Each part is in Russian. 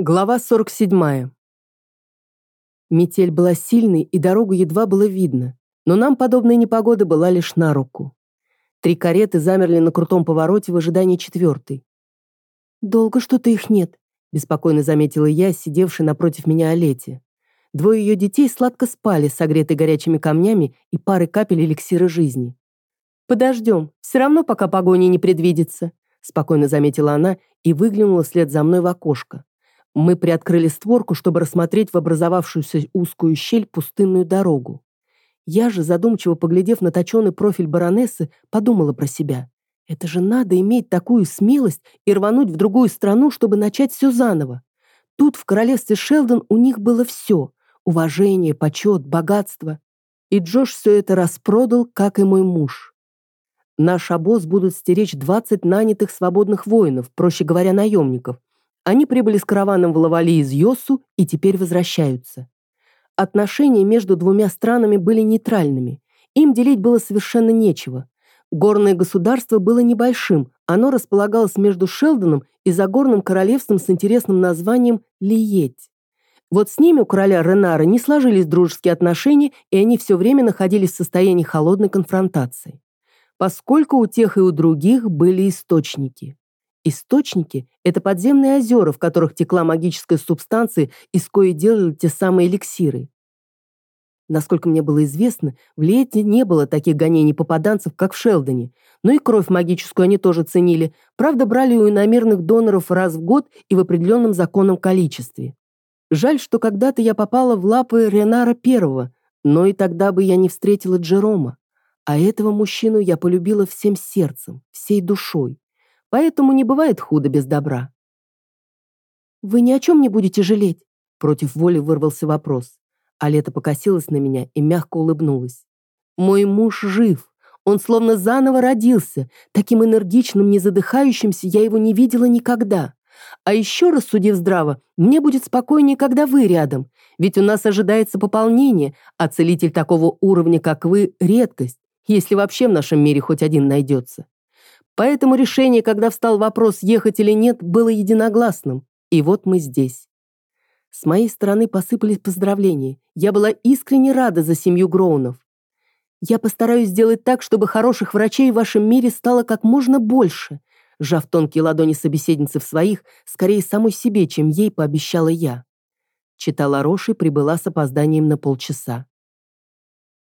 Глава 47. Метель была сильной, и дорогу едва было видно, но нам подобная непогода была лишь на руку. Три кареты замерли на крутом повороте в ожидании четвертой. «Долго что-то их нет», — беспокойно заметила я, сидевшая напротив меня Олете. Двое ее детей сладко спали, согретые горячими камнями и парой капель эликсира жизни. «Подождем, все равно пока погони не предвидится», — спокойно заметила она и выглянула вслед за мной в окошко. Мы приоткрыли створку, чтобы рассмотреть в образовавшуюся узкую щель пустынную дорогу. Я же, задумчиво поглядев на точеный профиль баронессы, подумала про себя. Это же надо иметь такую смелость и рвануть в другую страну, чтобы начать все заново. Тут, в королевстве Шелдон, у них было все. Уважение, почет, богатство. И Джош все это распродал, как и мой муж. Наш обоз будут стеречь 20 нанятых свободных воинов, проще говоря, наемников, они прибыли с караваном в Лавали из Йосу и теперь возвращаются. Отношения между двумя странами были нейтральными. Им делить было совершенно нечего. Горное государство было небольшим, оно располагалось между Шелдоном и Загорным королевством с интересным названием Лиеть. Вот с ними у короля Ренара не сложились дружеские отношения, и они все время находились в состоянии холодной конфронтации. Поскольку у тех и у других были источники. Источники – это подземные озера, в которых текла магическая субстанция, из коей делали те самые эликсиры. Насколько мне было известно, в Лете не было таких гонений попаданцев, как в Шелдоне, но и кровь магическую они тоже ценили, правда, брали у иномерных доноров раз в год и в определенном законном количестве. Жаль, что когда-то я попала в лапы Ренара Первого, но и тогда бы я не встретила Джерома. А этого мужчину я полюбила всем сердцем, всей душой. Поэтому не бывает худо без добра. «Вы ни о чем не будете жалеть?» Против воли вырвался вопрос. Алета покосилась на меня и мягко улыбнулась. «Мой муж жив. Он словно заново родился. Таким энергичным, не задыхающимся я его не видела никогда. А еще, рассудив здраво, мне будет спокойнее, когда вы рядом. Ведь у нас ожидается пополнение, а целитель такого уровня, как вы, редкость, если вообще в нашем мире хоть один найдется. Поэтому решение, когда встал вопрос, ехать или нет, было единогласным. И вот мы здесь. С моей стороны посыпались поздравления. Я была искренне рада за семью Гроунов. Я постараюсь сделать так, чтобы хороших врачей в вашем мире стало как можно больше. Сжав тонкие ладони собеседницы в своих, скорее самой себе, чем ей пообещала я. Читала Роши прибыла с опозданием на полчаса.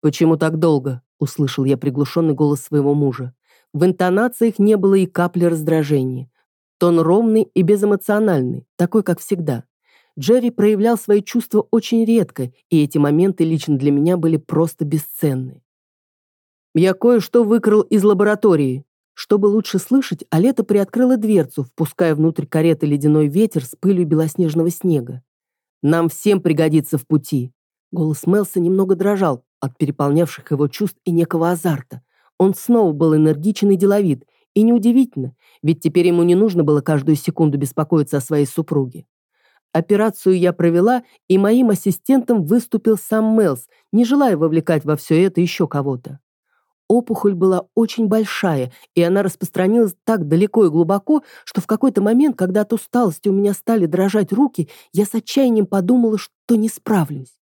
«Почему так долго?» — услышал я приглушенный голос своего мужа. В интонациях не было и капли раздражения. Тон ровный и безэмоциональный, такой, как всегда. Джерри проявлял свои чувства очень редко, и эти моменты лично для меня были просто бесценны. «Я кое-что выкрал из лаборатории». Чтобы лучше слышать, Алета приоткрыла дверцу, впуская внутрь кареты ледяной ветер с пылью белоснежного снега. «Нам всем пригодится в пути». Голос Мелса немного дрожал от переполнявших его чувств и некого азарта. Он снова был энергичен и деловит, и неудивительно, ведь теперь ему не нужно было каждую секунду беспокоиться о своей супруге. Операцию я провела, и моим ассистентом выступил сам Мелс, не желая вовлекать во все это еще кого-то. Опухоль была очень большая, и она распространилась так далеко и глубоко, что в какой-то момент, когда от усталости у меня стали дрожать руки, я с отчаянием подумала, что не справлюсь.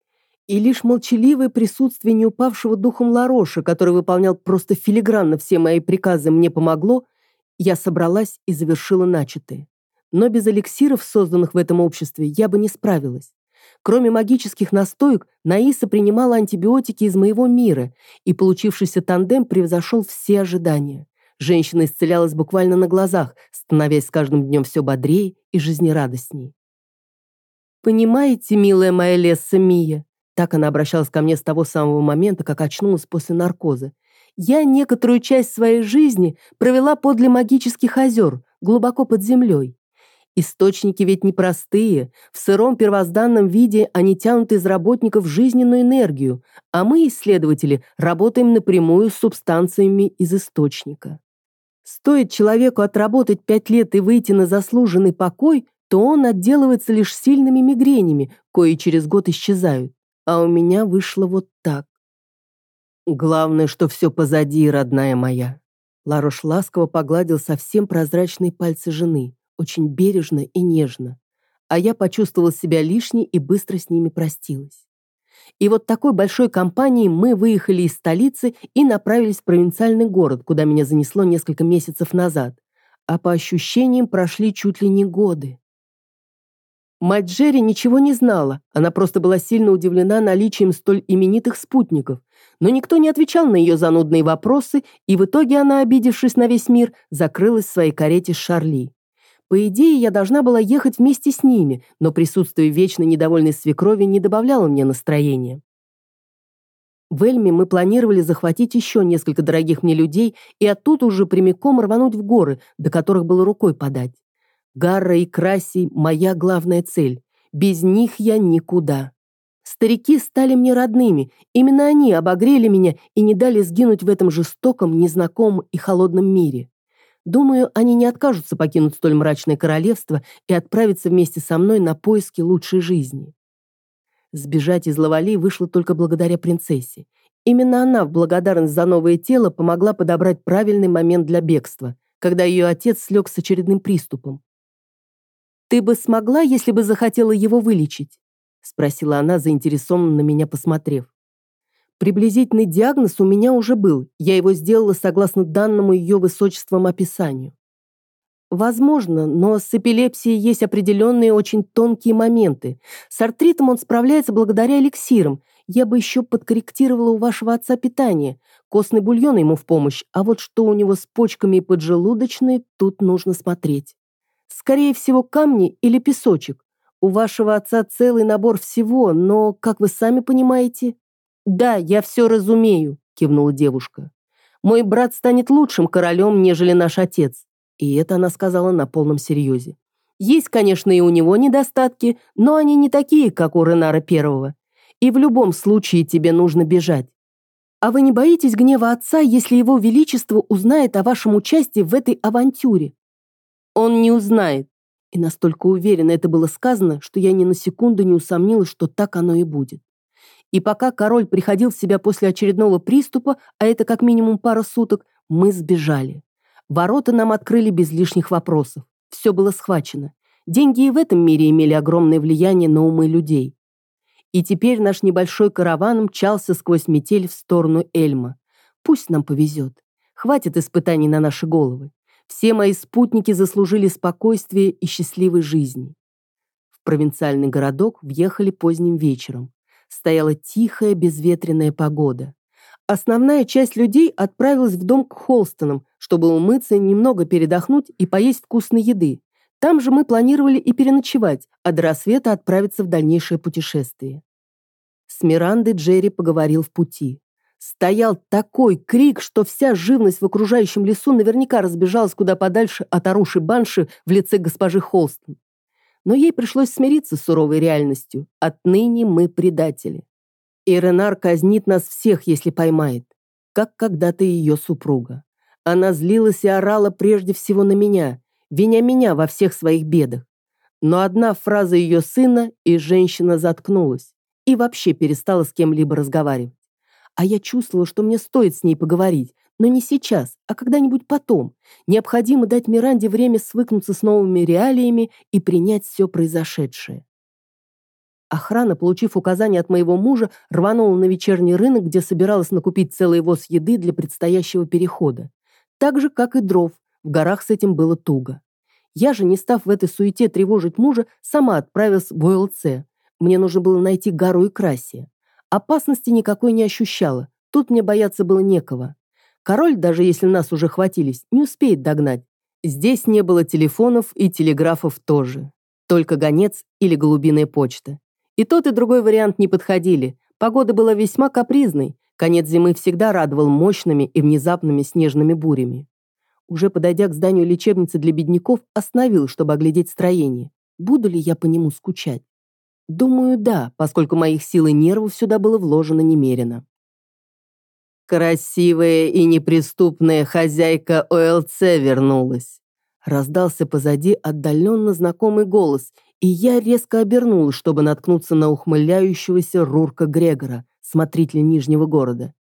И лишь молчаливое присутствие неупавшего духом Лароша, который выполнял просто филигранно все мои приказы, мне помогло, я собралась и завершила начатое. Но без эликсиров, созданных в этом обществе, я бы не справилась. Кроме магических настоек, Наиса принимала антибиотики из моего мира, и получившийся тандем превзошел все ожидания. Женщина исцелялась буквально на глазах, становясь с каждым днем все бодрее и жизнерадостней. «Понимаете, милая моя Лесса Мия, так она обращалась ко мне с того самого момента, как очнулась после наркоза. Я некоторую часть своей жизни провела подле магических озер, глубоко под землей. Источники ведь непростые, в сыром первозданном виде они тянут из работников жизненную энергию, а мы, исследователи, работаем напрямую с субстанциями из источника. Стоит человеку отработать пять лет и выйти на заслуженный покой, то он отделывается лишь сильными мигренями, кои через год исчезают а у меня вышло вот так. Главное, что все позади, родная моя. Ларош ласково погладил совсем прозрачные пальцы жены, очень бережно и нежно. а я почувствовала себя лишней и быстро с ними простилась. И вот такой большой компанией мы выехали из столицы и направились в провинциальный город, куда меня занесло несколько месяцев назад. А по ощущениям прошли чуть ли не годы. Мать Джерри ничего не знала, она просто была сильно удивлена наличием столь именитых спутников, но никто не отвечал на ее занудные вопросы, и в итоге она, обидевшись на весь мир, закрылась в своей карете с Шарли. По идее, я должна была ехать вместе с ними, но присутствие вечно недовольной свекрови не добавляло мне настроения. В Эльме мы планировали захватить еще несколько дорогих мне людей и оттуда уже прямиком рвануть в горы, до которых было рукой подать. Гарра и Краси – моя главная цель. Без них я никуда. Старики стали мне родными. Именно они обогрели меня и не дали сгинуть в этом жестоком, незнакомом и холодном мире. Думаю, они не откажутся покинуть столь мрачное королевство и отправиться вместе со мной на поиски лучшей жизни. Сбежать из Лавали вышло только благодаря принцессе. Именно она в благодарность за новое тело помогла подобрать правильный момент для бегства, когда ее отец слег с очередным приступом. «Ты бы смогла, если бы захотела его вылечить?» спросила она, заинтересованно на меня посмотрев. Приблизительный диагноз у меня уже был, я его сделала согласно данному ее высочеством описанию. Возможно, но с эпилепсией есть определенные очень тонкие моменты. С артритом он справляется благодаря эликсирам. Я бы еще подкорректировала у вашего отца питание. Костный бульон ему в помощь, а вот что у него с почками и поджелудочной, тут нужно смотреть. Скорее всего, камни или песочек. У вашего отца целый набор всего, но, как вы сами понимаете... Да, я все разумею, кивнула девушка. Мой брат станет лучшим королем, нежели наш отец. И это она сказала на полном серьезе. Есть, конечно, и у него недостатки, но они не такие, как у Ренара Первого. И в любом случае тебе нужно бежать. А вы не боитесь гнева отца, если его величество узнает о вашем участии в этой авантюре? Он не узнает. И настолько уверенно это было сказано, что я ни на секунду не усомнилась, что так оно и будет. И пока король приходил в себя после очередного приступа, а это как минимум пара суток, мы сбежали. Ворота нам открыли без лишних вопросов. Все было схвачено. Деньги и в этом мире имели огромное влияние на умы людей. И теперь наш небольшой караван мчался сквозь метель в сторону Эльма. Пусть нам повезет. Хватит испытаний на наши головы. Все мои спутники заслужили спокойствие и счастливой жизни. В провинциальный городок въехали поздним вечером. Стояла тихая, безветренная погода. Основная часть людей отправилась в дом к Холстонам, чтобы умыться, немного передохнуть и поесть вкусной еды. Там же мы планировали и переночевать, а до рассвета отправиться в дальнейшее путешествие. С Мирандой Джерри поговорил в пути. Стоял такой крик, что вся живность в окружающем лесу наверняка разбежалась куда подальше от Аруши Банши в лице госпожи Холстон. Но ей пришлось смириться с суровой реальностью. Отныне мы предатели. И Ренар казнит нас всех, если поймает, как когда-то ее супруга. Она злилась и орала прежде всего на меня, виня меня во всех своих бедах. Но одна фраза ее сына, и женщина заткнулась, и вообще перестала с кем-либо разговаривать. А я чувствовала, что мне стоит с ней поговорить, но не сейчас, а когда-нибудь потом. Необходимо дать Миранде время свыкнуться с новыми реалиями и принять все произошедшее. Охрана, получив указание от моего мужа, рванула на вечерний рынок, где собиралась накупить целый воз еды для предстоящего перехода. Так же, как и дров, в горах с этим было туго. Я же, не став в этой суете тревожить мужа, сама отправилась в ОЛЦ. Мне нужно было найти Гару и Красия. Опасности никакой не ощущала, тут мне бояться было некого. Король, даже если нас уже хватились, не успеет догнать. Здесь не было телефонов и телеграфов тоже. Только гонец или голубиная почта. И тот, и другой вариант не подходили. Погода была весьма капризной. Конец зимы всегда радовал мощными и внезапными снежными бурями. Уже подойдя к зданию лечебницы для бедняков, остановил, чтобы оглядеть строение. Буду ли я по нему скучать? Думаю, да, поскольку моих сил и нервов сюда было вложено немерено. «Красивая и неприступная хозяйка ОЛЦ вернулась!» Раздался позади отдаленно знакомый голос, и я резко обернулась, чтобы наткнуться на ухмыляющегося Рурка Грегора, смотрителя Нижнего города.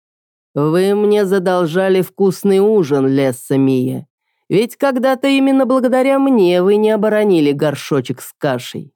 «Вы мне задолжали вкусный ужин, Лесса Мия. Ведь когда-то именно благодаря мне вы не оборонили горшочек с кашей».